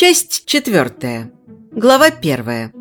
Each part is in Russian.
Часть четвертая. Глава первая.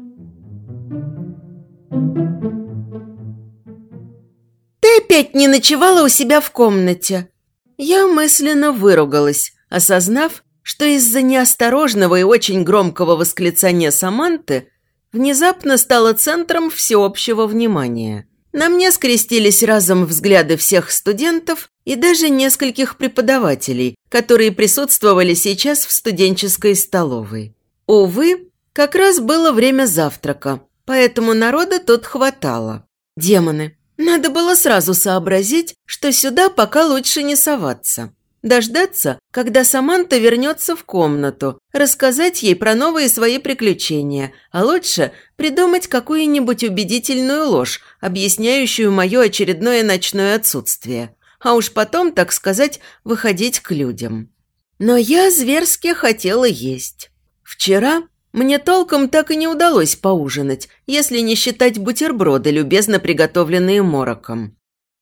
«Ты опять не ночевала у себя в комнате?» Я мысленно выругалась, осознав, что из-за неосторожного и очень громкого восклицания Саманты внезапно стала центром всеобщего внимания. На мне скрестились разом взгляды всех студентов и даже нескольких преподавателей, которые присутствовали сейчас в студенческой столовой. Увы, как раз было время завтрака, поэтому народа тут хватало. Демоны, надо было сразу сообразить, что сюда пока лучше не соваться. Дождаться, когда Саманта вернется в комнату, рассказать ей про новые свои приключения, а лучше придумать какую-нибудь убедительную ложь, объясняющую мое очередное ночное отсутствие. А уж потом, так сказать, выходить к людям. Но я зверски хотела есть. Вчера мне толком так и не удалось поужинать, если не считать бутерброды, любезно приготовленные мороком.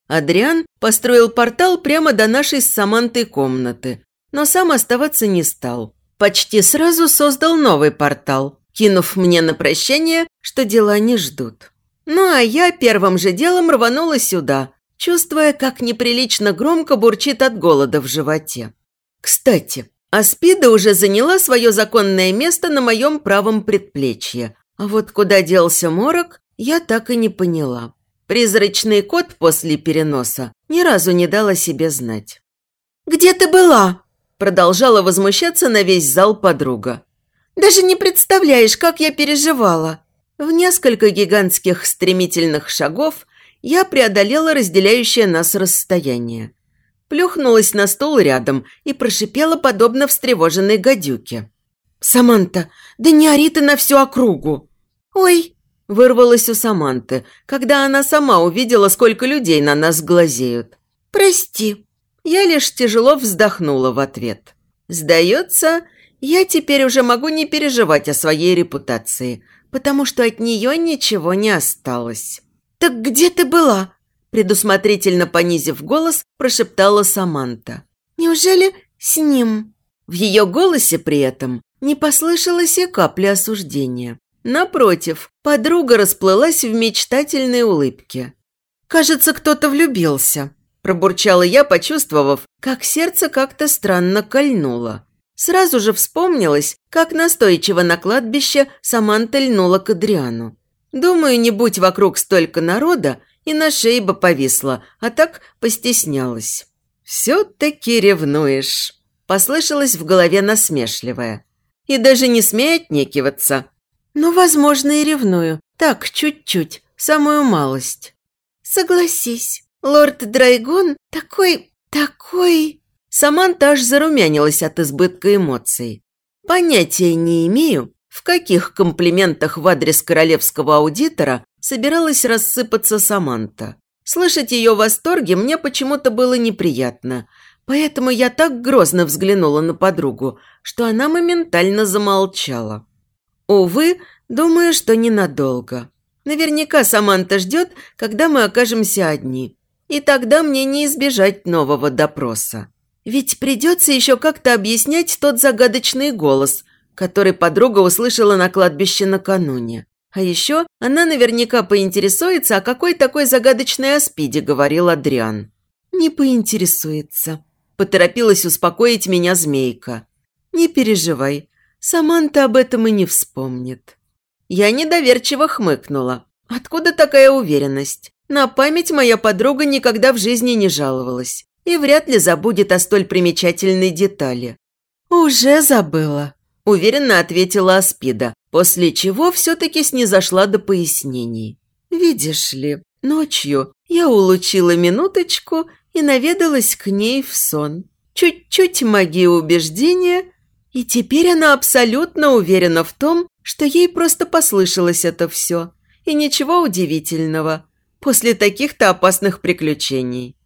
Адриан построил портал прямо до нашей с Самантой комнаты, но сам оставаться не стал. Почти сразу создал новый портал, кинув мне на прощание, что дела не ждут. Ну а я первым же делом рванула сюда, чувствуя, как неприлично громко бурчит от голода в животе. Кстати, Аспида уже заняла свое законное место на моем правом предплечье, а вот куда делся морок, я так и не поняла. Призрачный кот после переноса ни разу не дал о себе знать. «Где ты была?» – продолжала возмущаться на весь зал подруга. «Даже не представляешь, как я переживала!» В несколько гигантских стремительных шагов я преодолела разделяющее нас расстояние. Плюхнулась на стол рядом и прошипела подобно встревоженной гадюке. «Саманта, да не ори ты на всю округу!» «Ой!» Вырвалась у Саманты, когда она сама увидела, сколько людей на нас глазеют. «Прости». Я лишь тяжело вздохнула в ответ. «Сдается, я теперь уже могу не переживать о своей репутации, потому что от нее ничего не осталось». «Так где ты была?» Предусмотрительно понизив голос, прошептала Саманта. «Неужели с ним?» В ее голосе при этом не послышалось и капли осуждения. Напротив, подруга расплылась в мечтательной улыбке. «Кажется, кто-то влюбился», – пробурчала я, почувствовав, как сердце как-то странно кольнуло. Сразу же вспомнилось, как настойчиво на кладбище Саманта льнула к Адриану. Думаю, не будь вокруг столько народа, и на шее бы повисла, а так постеснялась. «Все-таки ревнуешь», – послышалось в голове насмешливое. «И даже не смей отнекиваться. Ну, возможно, и ревную. Так, чуть-чуть, самую малость. Согласись, лорд Драйгон такой, такой... Саманта аж зарумянилась от избытка эмоций. Понятия не имею, в каких комплиментах в адрес королевского аудитора собиралась рассыпаться Саманта. Слышать ее восторги мне почему-то было неприятно, поэтому я так грозно взглянула на подругу, что она моментально замолчала. Увы, думаю, что ненадолго. Наверняка Саманта ждет, когда мы окажемся одни. И тогда мне не избежать нового допроса. Ведь придется еще как-то объяснять тот загадочный голос, который подруга услышала на кладбище накануне. А еще она наверняка поинтересуется, о какой такой загадочной аспиде говорил Адриан. «Не поинтересуется», – поторопилась успокоить меня змейка. «Не переживай, Саманта об этом и не вспомнит. Я недоверчиво хмыкнула. Откуда такая уверенность? На память моя подруга никогда в жизни не жаловалась и вряд ли забудет о столь примечательной детали. «Уже забыла», – уверенно ответила Аспида, после чего все-таки снизошла до пояснений. «Видишь ли, ночью я улучила минуточку и наведалась к ней в сон. Чуть-чуть магии убеждения – и теперь она абсолютно уверена в том, что ей просто послышалось это все. И ничего удивительного после таких-то опасных приключений.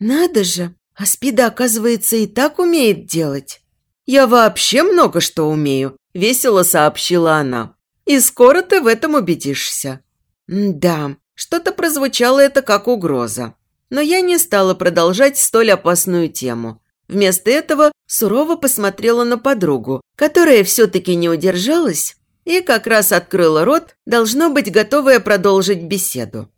Надо же, Аспида, оказывается, и так умеет делать. Я вообще много что умею, весело сообщила она. И скоро ты в этом убедишься. да, Что-то прозвучало это как угроза. Но я не стала продолжать столь опасную тему. Вместо этого сурово посмотрела на подругу, которая все-таки не удержалась и как раз открыла рот, должно быть готовая продолжить беседу.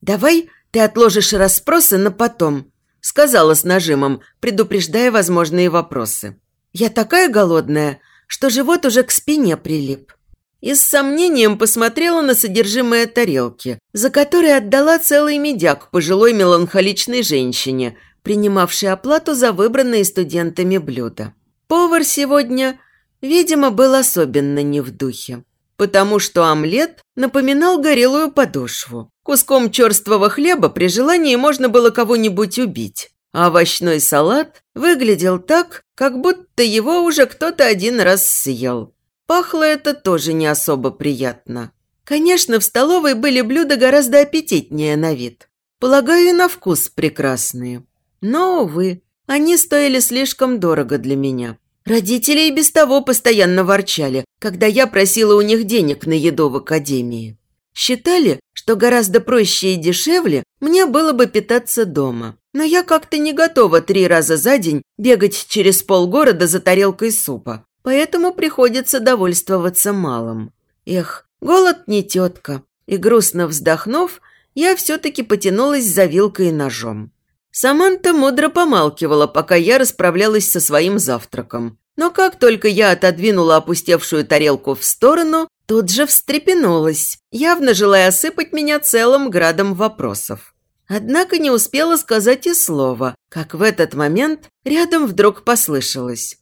«Давай ты отложишь расспросы на потом», – сказала с нажимом, предупреждая возможные вопросы. «Я такая голодная, что живот уже к спине прилип». И с сомнением посмотрела на содержимое тарелки, за которой отдала целый медяк пожилой меланхоличной женщине, принимавшей оплату за выбранные студентами блюда. Повар сегодня, видимо, был особенно не в духе, потому что омлет напоминал горелую подошву. Куском черствого хлеба при желании можно было кого-нибудь убить, а овощной салат выглядел так, как будто его уже кто-то один раз съел. Пахло это тоже не особо приятно. Конечно, в столовой были блюда гораздо аппетитнее на вид. Полагаю, и на вкус прекрасные. Но, увы, они стоили слишком дорого для меня. Родители и без того постоянно ворчали, когда я просила у них денег на еду в академии. Считали, что гораздо проще и дешевле мне было бы питаться дома. Но я как-то не готова три раза за день бегать через полгорода за тарелкой супа поэтому приходится довольствоваться малым. Эх, голод не тетка. И грустно вздохнув, я все-таки потянулась за вилкой и ножом. Саманта мудро помалкивала, пока я расправлялась со своим завтраком. Но как только я отодвинула опустевшую тарелку в сторону, тут же встрепенулась, явно желая осыпать меня целым градом вопросов. Однако не успела сказать и слова, как в этот момент рядом вдруг послышалось.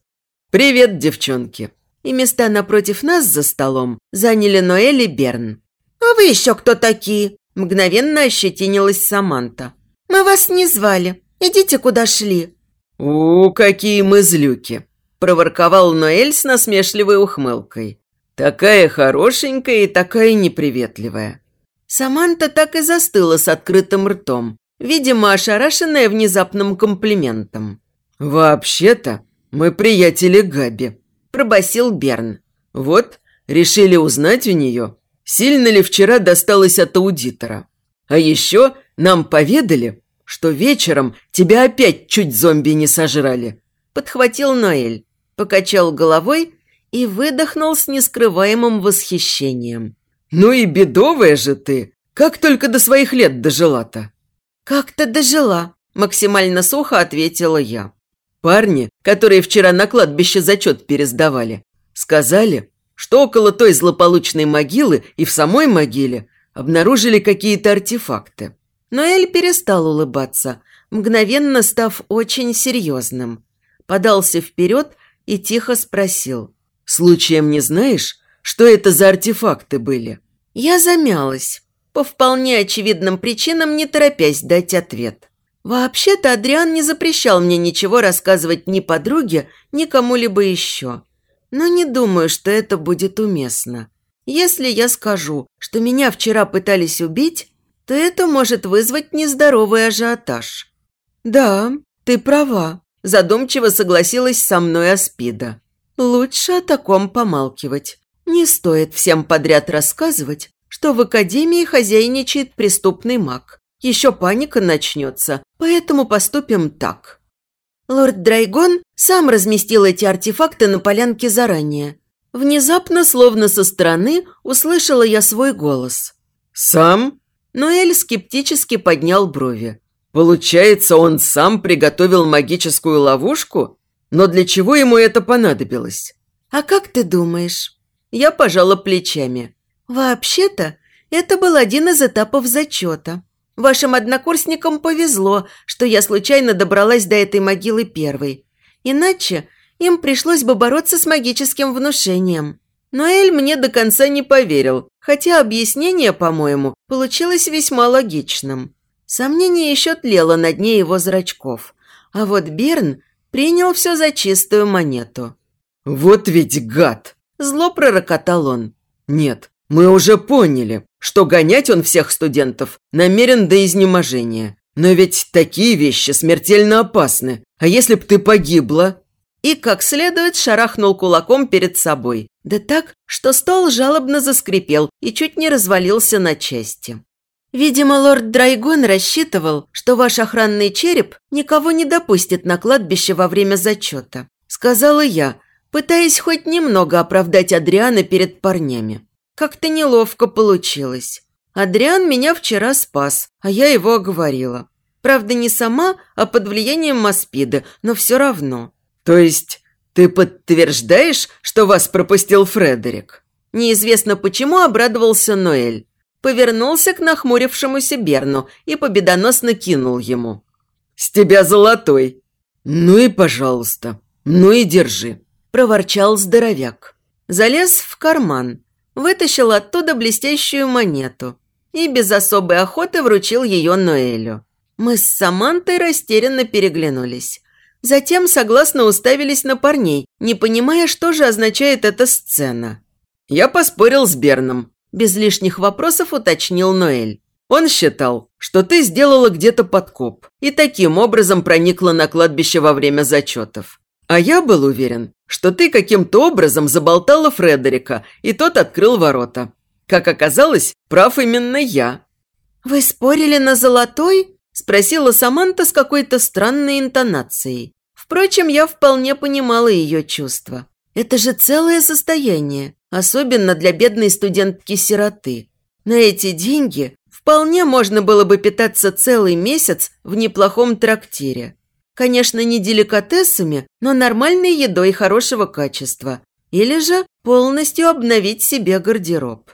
«Привет, девчонки!» И места напротив нас за столом заняли Ноэль и Берн. «А вы еще кто такие?» Мгновенно ощетинилась Саманта. «Мы вас не звали. Идите, куда шли». «У, какие мы злюки!» Проворковал Ноэль с насмешливой ухмылкой. «Такая хорошенькая и такая неприветливая». Саманта так и застыла с открытым ртом, видимо, ошарашенная внезапным комплиментом. «Вообще-то, «Мы приятели Габи», – пробасил Берн. «Вот, решили узнать у нее, сильно ли вчера досталось от аудитора. А еще нам поведали, что вечером тебя опять чуть зомби не сожрали». Подхватил Ноэль, покачал головой и выдохнул с нескрываемым восхищением. «Ну и бедовая же ты! Как только до своих лет дожила-то!» «Как-то дожила», – максимально сухо ответила я. Парни, которые вчера на кладбище зачет пересдавали, сказали, что около той злополучной могилы и в самой могиле обнаружили какие-то артефакты. Но Эль перестал улыбаться, мгновенно став очень серьезным. Подался вперед и тихо спросил. «Случаем не знаешь, что это за артефакты были?» Я замялась, по вполне очевидным причинам не торопясь дать ответ. Вообще-то Адриан не запрещал мне ничего рассказывать ни подруге, ни кому-либо еще. Но не думаю, что это будет уместно. Если я скажу, что меня вчера пытались убить, то это может вызвать нездоровый ажиотаж. «Да, ты права», – задумчиво согласилась со мной Аспида. «Лучше о таком помалкивать. Не стоит всем подряд рассказывать, что в Академии хозяйничает преступный маг. Еще паника начнется, поэтому поступим так. Лорд Драйгон сам разместил эти артефакты на полянке заранее. Внезапно, словно со стороны, услышала я свой голос. «Сам?» Ноэль скептически поднял брови. «Получается, он сам приготовил магическую ловушку? Но для чего ему это понадобилось?» «А как ты думаешь?» Я пожала плечами. «Вообще-то, это был один из этапов зачета. Вашим однокурсникам повезло, что я случайно добралась до этой могилы первой. Иначе им пришлось бы бороться с магическим внушением. Но Эль мне до конца не поверил, хотя объяснение, по-моему, получилось весьма логичным. Сомнение еще тлело на дне его зрачков. А вот Берн принял все за чистую монету. «Вот ведь гад!» – зло пророкотал он. «Нет, мы уже поняли, что гонять он всех студентов намерен до изнеможения. Но ведь такие вещи смертельно опасны. А если б ты погибла?» И как следует шарахнул кулаком перед собой. Да так, что стол жалобно заскрипел и чуть не развалился на части. Видимо, лорд Драйгон рассчитывал, что ваш охранный череп никого не допустит на кладбище во время зачета. Сказала я, пытаясь хоть немного оправдать Адриана перед парнями. Как-то неловко получилось. Адриан меня вчера спас, а я его оговорила. Правда, не сама, а под влиянием Маспида, но все равно. То есть ты подтверждаешь, что вас пропустил Фредерик? Неизвестно почему обрадовался Ноэль. Повернулся к нахмурившемуся Берну и победоносно кинул ему. «С тебя золотой!» «Ну и пожалуйста, ну и держи!» – проворчал здоровяк. Залез в карман, вытащил оттуда блестящую монету и без особой охоты вручил ее Ноэлю. Мы с Самантой растерянно переглянулись. Затем согласно уставились на парней, не понимая, что же означает эта сцена. «Я поспорил с Берном», – без лишних вопросов уточнил Ноэль. «Он считал, что ты сделала где-то подкоп и таким образом проникла на кладбище во время зачетов. А я был уверен, что ты каким-то образом заболтала Фредерика, и тот открыл ворота. Как оказалось, прав именно я». «Вы спорили на золотой?» Спросила Саманта с какой-то странной интонацией. Впрочем, я вполне понимала ее чувства. Это же целое состояние, особенно для бедной студентки-сироты. На эти деньги вполне можно было бы питаться целый месяц в неплохом трактире. Конечно, не деликатесами, но нормальной едой хорошего качества. Или же полностью обновить себе гардероб.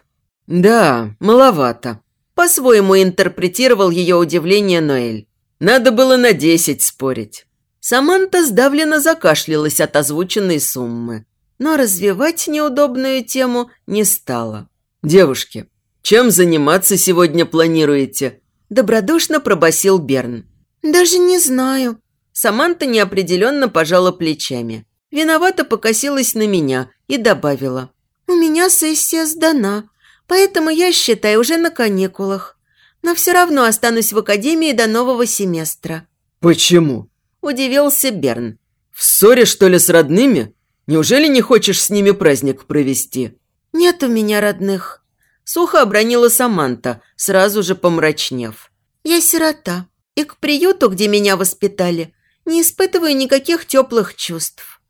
«Да, маловато», по-своему интерпретировал ее удивление Ноэль. Надо было на десять спорить. Саманта сдавленно закашлялась от озвученной суммы, но развивать неудобную тему не стала. «Девушки, чем заниматься сегодня планируете?» Добродушно пробасил Берн. «Даже не знаю». Саманта неопределенно пожала плечами. Виновато покосилась на меня и добавила. «У меня сессия сдана. Поэтому я, считаю, уже на каникулах. Но все равно останусь в академии до нового семестра». «Почему?» – удивился Берн. «В ссоре, что ли, с родными? Неужели не хочешь с ними праздник провести?» «Нет у меня родных», – сухо обронила Саманта, сразу же помрачнев. «Я сирота, и к приюту, где меня воспитали, не испытываю никаких теплых чувств».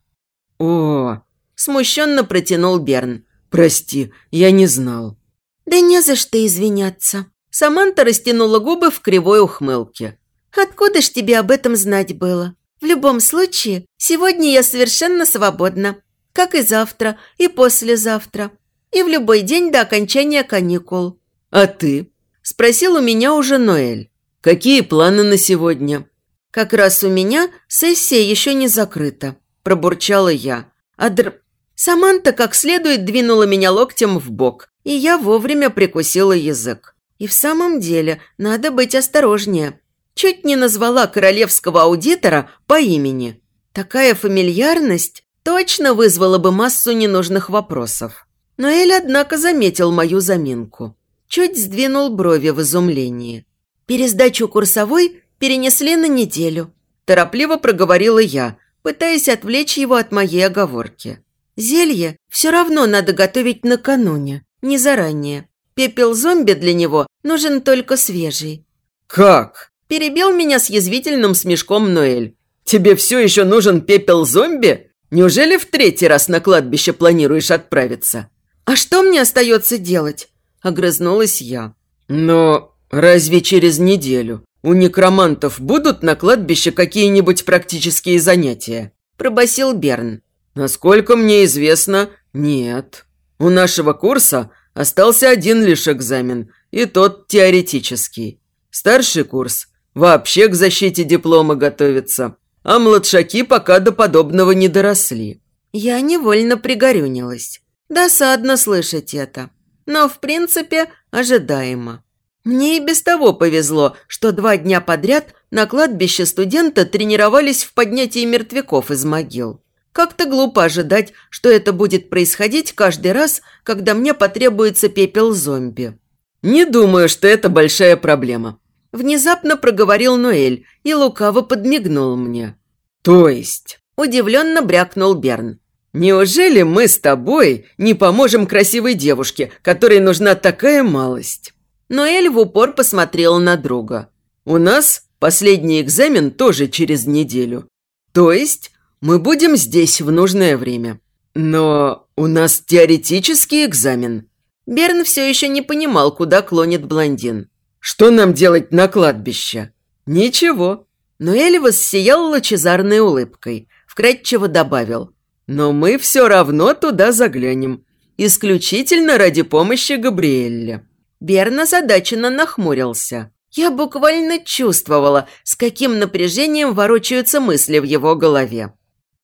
«О!» – смущенно протянул Берн. «Прости, я не знал». «Да не за что извиняться». Саманта растянула губы в кривой ухмылке. «Откуда ж тебе об этом знать было? В любом случае, сегодня я совершенно свободна. Как и завтра, и послезавтра. И в любой день до окончания каникул». «А ты?» – спросил у меня уже Ноэль. «Какие планы на сегодня?» «Как раз у меня сессия еще не закрыта», – пробурчала я. А др... Саманта как следует двинула меня локтем в бок, и я вовремя прикусила язык. И в самом деле надо быть осторожнее. Чуть не назвала королевского аудитора по имени. Такая фамильярность точно вызвала бы массу ненужных вопросов. Но Эль, однако, заметил мою заминку. Чуть сдвинул брови в изумлении. Пересдачу курсовой перенесли на неделю. Торопливо проговорила я, пытаясь отвлечь его от моей оговорки. Зелье все равно надо готовить накануне не заранее. Пепел зомби для него нужен только свежий. «Как?» – перебил меня с язвительным смешком Ноэль. «Тебе все еще нужен пепел зомби? Неужели в третий раз на кладбище планируешь отправиться?» «А что мне остается делать?» – огрызнулась я. «Но разве через неделю у некромантов будут на кладбище какие-нибудь практические занятия?» – пробасил Берн. «Насколько мне известно, нет». У нашего курса остался один лишь экзамен, и тот теоретический. Старший курс вообще к защите диплома готовится, а младшаки пока до подобного не доросли. Я невольно пригорюнилась. Досадно слышать это, но в принципе ожидаемо. Мне и без того повезло, что два дня подряд на кладбище студента тренировались в поднятии мертвяков из могил. Как-то глупо ожидать, что это будет происходить каждый раз, когда мне потребуется пепел зомби. «Не думаю, что это большая проблема», – внезапно проговорил Ноэль и лукаво подмигнул мне. «То есть?» – удивленно брякнул Берн. «Неужели мы с тобой не поможем красивой девушке, которой нужна такая малость?» Ноэль в упор посмотрел на друга. «У нас последний экзамен тоже через неделю. То есть мы будем здесь в нужное время. Но у нас теоретический экзамен». Берн все еще не понимал, куда клонит блондин. «Что нам делать на кладбище?» «Ничего». Но Эль воссиял лучезарной улыбкой. Вкратчиво добавил. «Но мы все равно туда заглянем. Исключительно ради помощи Габриэлля». Берн озадаченно нахмурился. Я буквально чувствовала, с каким напряжением ворочаются мысли в его голове.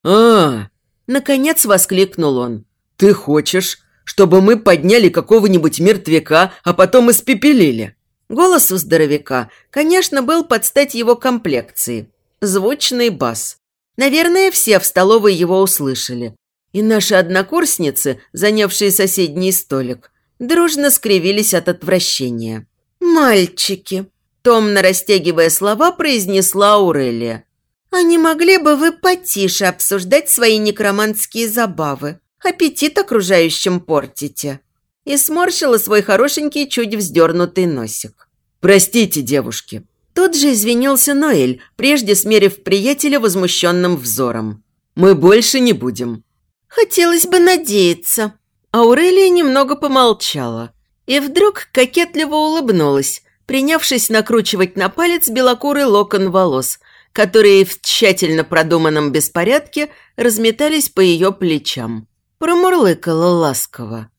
-а, -а Наконец воскликнул он. «Ты хочешь, чтобы мы подняли какого-нибудь мертвяка, а потом испепелили?» Голос у здоровяка, конечно, был под стать его комплекции. Звучный бас. Наверное, все в столовой его услышали. И наши однокурсницы, занявшие соседний столик, дружно скривились от отвращения. «Мальчики!» – томно растягивая слова, произнесла Аурелия. «А не могли бы вы потише обсуждать свои некроманские забавы? Аппетит окружающим портите!» И сморщила свой хорошенький, чуть вздернутый носик. «Простите, девушки!» Тут же извинился Ноэль, прежде смерив приятеля возмущенным взором. «Мы больше не будем». «Хотелось бы надеяться». Аурелия немного помолчала. И вдруг кокетливо улыбнулась, принявшись накручивать на палец белокурый локон волос, которые в тщательно продуманном беспорядке разметались по ее плечам. Промурлыкала ласково.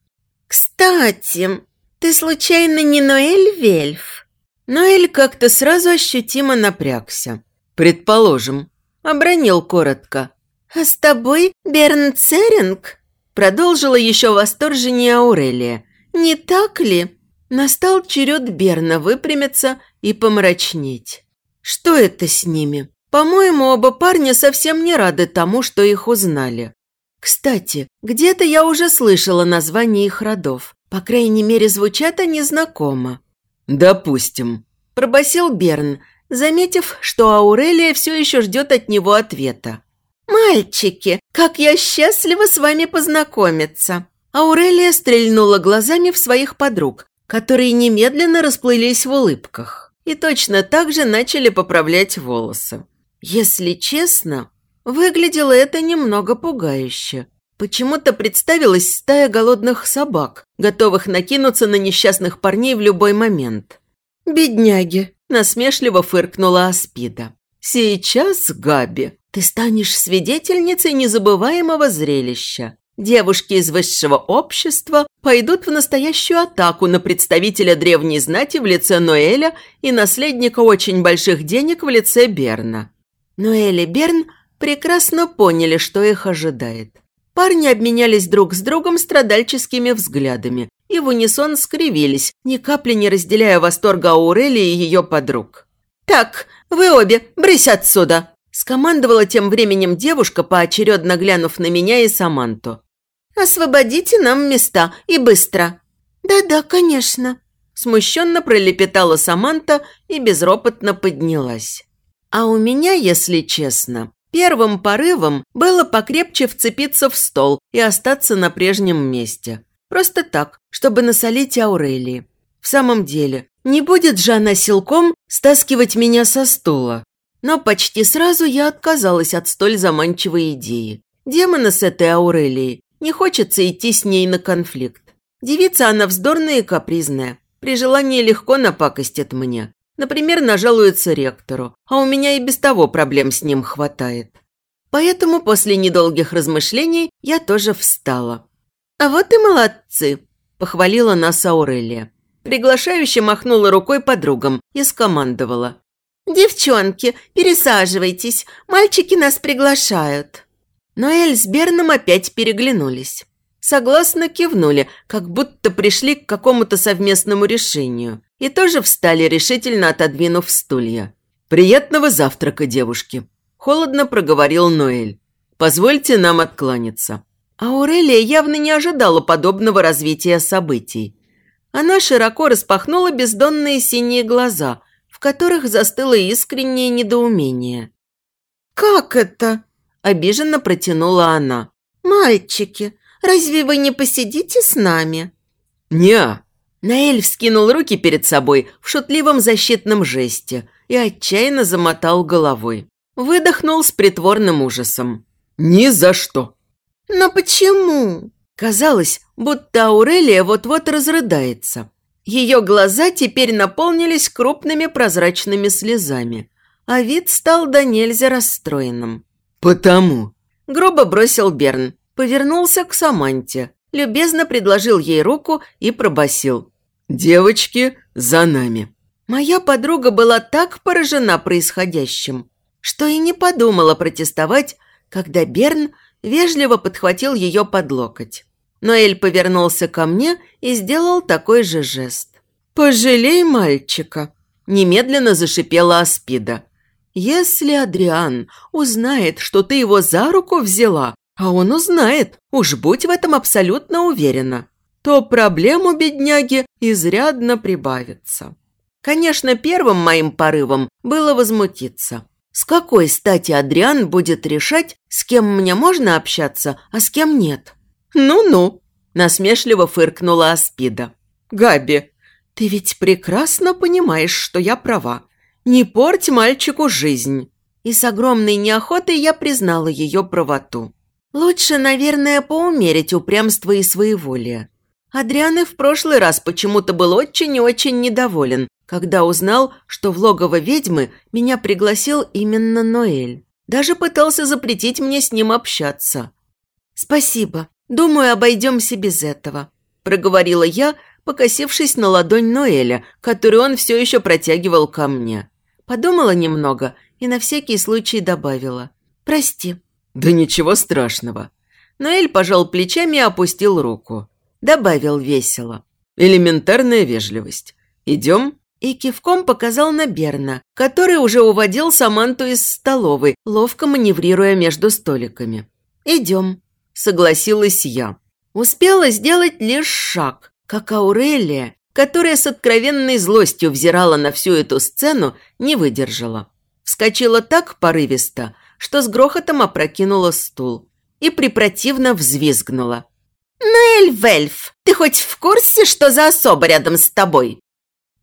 «Кстати, ты случайно не Ноэль Вельф?» Ноэль как-то сразу ощутимо напрягся. «Предположим», – обронил коротко. «А с тобой Берн Церинг?» Продолжила еще восторженнее Аурелия. «Не так ли?» Настал черед Берна выпрямиться и помрачнеть. Что это с ними? По-моему, оба парня совсем не рады тому, что их узнали. Кстати, где-то я уже слышала название их родов. По крайней мере, звучат они знакомо. «Допустим», – пробасил Берн, заметив, что Аурелия все еще ждет от него ответа. «Мальчики, как я счастлива с вами познакомиться!» Аурелия стрельнула глазами в своих подруг, которые немедленно расплылись в улыбках и точно так же начали поправлять волосы. Если честно, выглядело это немного пугающе. Почему-то представилась стая голодных собак, готовых накинуться на несчастных парней в любой момент. «Бедняги!» – насмешливо фыркнула Аспида. «Сейчас, Габи, ты станешь свидетельницей незабываемого зрелища. Девушки из высшего общества пойдут в настоящую атаку на представителя древней знати в лице Ноэля и наследника очень больших денег в лице Берна. Ноэль и Берн прекрасно поняли, что их ожидает. Парни обменялись друг с другом страдальческими взглядами и в унисон скривились, ни капли не разделяя восторга Аурели и ее подруг. «Так, вы обе, брысь отсюда!» – скомандовала тем временем девушка, поочередно глянув на меня и Саманту. «Освободите нам места и быстро!» «Да-да, конечно!» Смущенно пролепетала Саманта и безропотно поднялась. А у меня, если честно, первым порывом было покрепче вцепиться в стол и остаться на прежнем месте. Просто так, чтобы насолить Аурелии. В самом деле, не будет же она силком стаскивать меня со стула. Но почти сразу я отказалась от столь заманчивой идеи. Демона с этой Аурелией не хочется идти с ней на конфликт. Девица она вздорная и капризная. При желании легко напакостит мне. Например, нажалуется ректору, а у меня и без того проблем с ним хватает. Поэтому после недолгих размышлений я тоже встала. «А вот и молодцы!» – похвалила нас Аурелия. Приглашающе махнула рукой подругам и скомандовала. «Девчонки, пересаживайтесь, мальчики нас приглашают». Но Эль с Берном опять переглянулись. Согласно кивнули, как будто пришли к какому-то совместному решению. И тоже встали, решительно отодвинув стулья. «Приятного завтрака, девушки!» – холодно проговорил Ноэль. «Позвольте нам откланяться». Аурелия явно не ожидала подобного развития событий. Она широко распахнула бездонные синие глаза, в которых застыло искреннее недоумение. «Как это?» Обиженно протянула она. «Мальчики, разве вы не посидите с нами?» «Не-а», Наэль вскинул руки перед собой в шутливом защитном жесте и отчаянно замотал головой. Выдохнул с притворным ужасом. «Ни за что!» «Но почему?» Казалось, будто Аурелия вот-вот разрыдается. Ее глаза теперь наполнились крупными прозрачными слезами, а вид стал до нельзя расстроенным. «Потому!» Грубо бросил Берн, повернулся к Саманте, любезно предложил ей руку и пробасил: «Девочки, за нами!» Моя подруга была так поражена происходящим, что и не подумала протестовать, когда Берн вежливо подхватил ее под локоть. Ноэль повернулся ко мне и сделал такой же жест. «Пожалей мальчика!» – немедленно зашипела Аспида. «Если Адриан узнает, что ты его за руку взяла, а он узнает, уж будь в этом абсолютно уверена, то проблем у бедняги изрядно прибавится». Конечно, первым моим порывом было возмутиться. С какой стати Адриан будет решать, с кем мне можно общаться, а с кем нет? «Ну-ну», – насмешливо фыркнула Аспида. «Габи, ты ведь прекрасно понимаешь, что я права. Не порть мальчику жизнь». И с огромной неохотой я признала ее правоту. Лучше, наверное, поумерить упрямство и своеволие. Адриан и в прошлый раз почему-то был очень и очень недоволен, когда узнал, что в логово ведьмы меня пригласил именно Ноэль. Даже пытался запретить мне с ним общаться. «Спасибо», «Думаю, обойдемся без этого», – проговорила я, покосившись на ладонь Ноэля, которую он все еще протягивал ко мне. Подумала немного и на всякий случай добавила. «Прости». «Да ничего страшного». Ноэль пожал плечами и опустил руку. Добавил весело. «Элементарная вежливость. Идем?» И кивком показал на Берна, который уже уводил Саманту из столовой, ловко маневрируя между столиками. «Идем» согласилась я. Успела сделать лишь шаг, как Аурелия, которая с откровенной злостью взирала на всю эту сцену, не выдержала. Вскочила так порывисто, что с грохотом опрокинула стул и препротивно взвизгнула. «Нель Вельф, ты хоть в курсе, что за особа рядом с тобой?»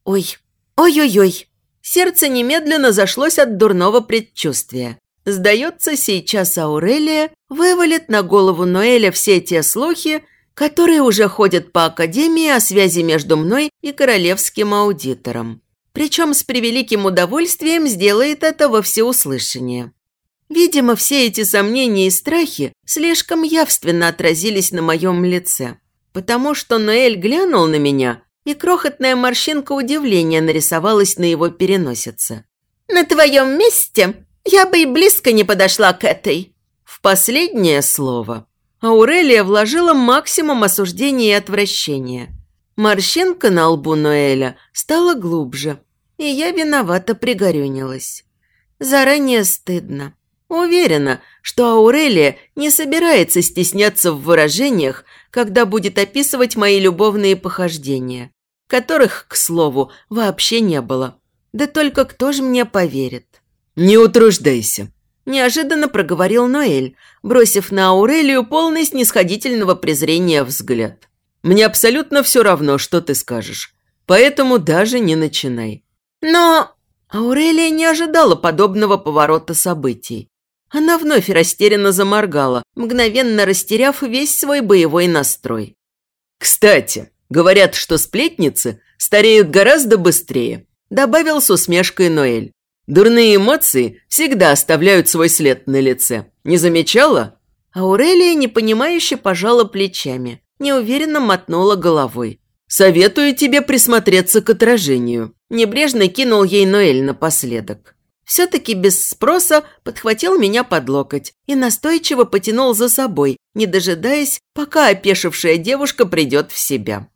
«Ой, ой-ой-ой!» Сердце немедленно зашлось от дурного предчувствия. Сдается, сейчас Аурелия вывалит на голову Ноэля все те слухи, которые уже ходят по Академии о связи между мной и королевским аудитором. Причем с превеликим удовольствием сделает это во всеуслышание. Видимо, все эти сомнения и страхи слишком явственно отразились на моем лице, потому что Ноэль глянул на меня, и крохотная морщинка удивления нарисовалась на его переносице. «На твоем месте я бы и близко не подошла к этой. В последнее слово Аурелия вложила максимум осуждения и отвращения. Морщинка на лбу Ноэля стала глубже, и я виновато пригорюнилась. Заранее стыдно. Уверена, что Аурелия не собирается стесняться в выражениях, когда будет описывать мои любовные похождения, которых, к слову, вообще не было. Да только кто же мне поверит? «Не утруждайся», – неожиданно проговорил Ноэль, бросив на Аурелию полный снисходительного презрения взгляд. «Мне абсолютно все равно, что ты скажешь, поэтому даже не начинай». «Но...» Аурелия не ожидала подобного поворота событий. Она вновь растерянно заморгала, мгновенно растеряв весь свой боевой настрой. «Кстати, говорят, что сплетницы стареют гораздо быстрее», добавил с усмешкой Ноэль. Дурные эмоции всегда оставляют свой след на лице. Не замечала?» Аурелия непонимающе пожала плечами, неуверенно мотнула головой. «Советую тебе присмотреться к отражению», – небрежно кинул ей Ноэль напоследок. Все-таки без спроса подхватил меня под локоть и настойчиво потянул за собой, не дожидаясь, пока опешившая девушка придет в себя.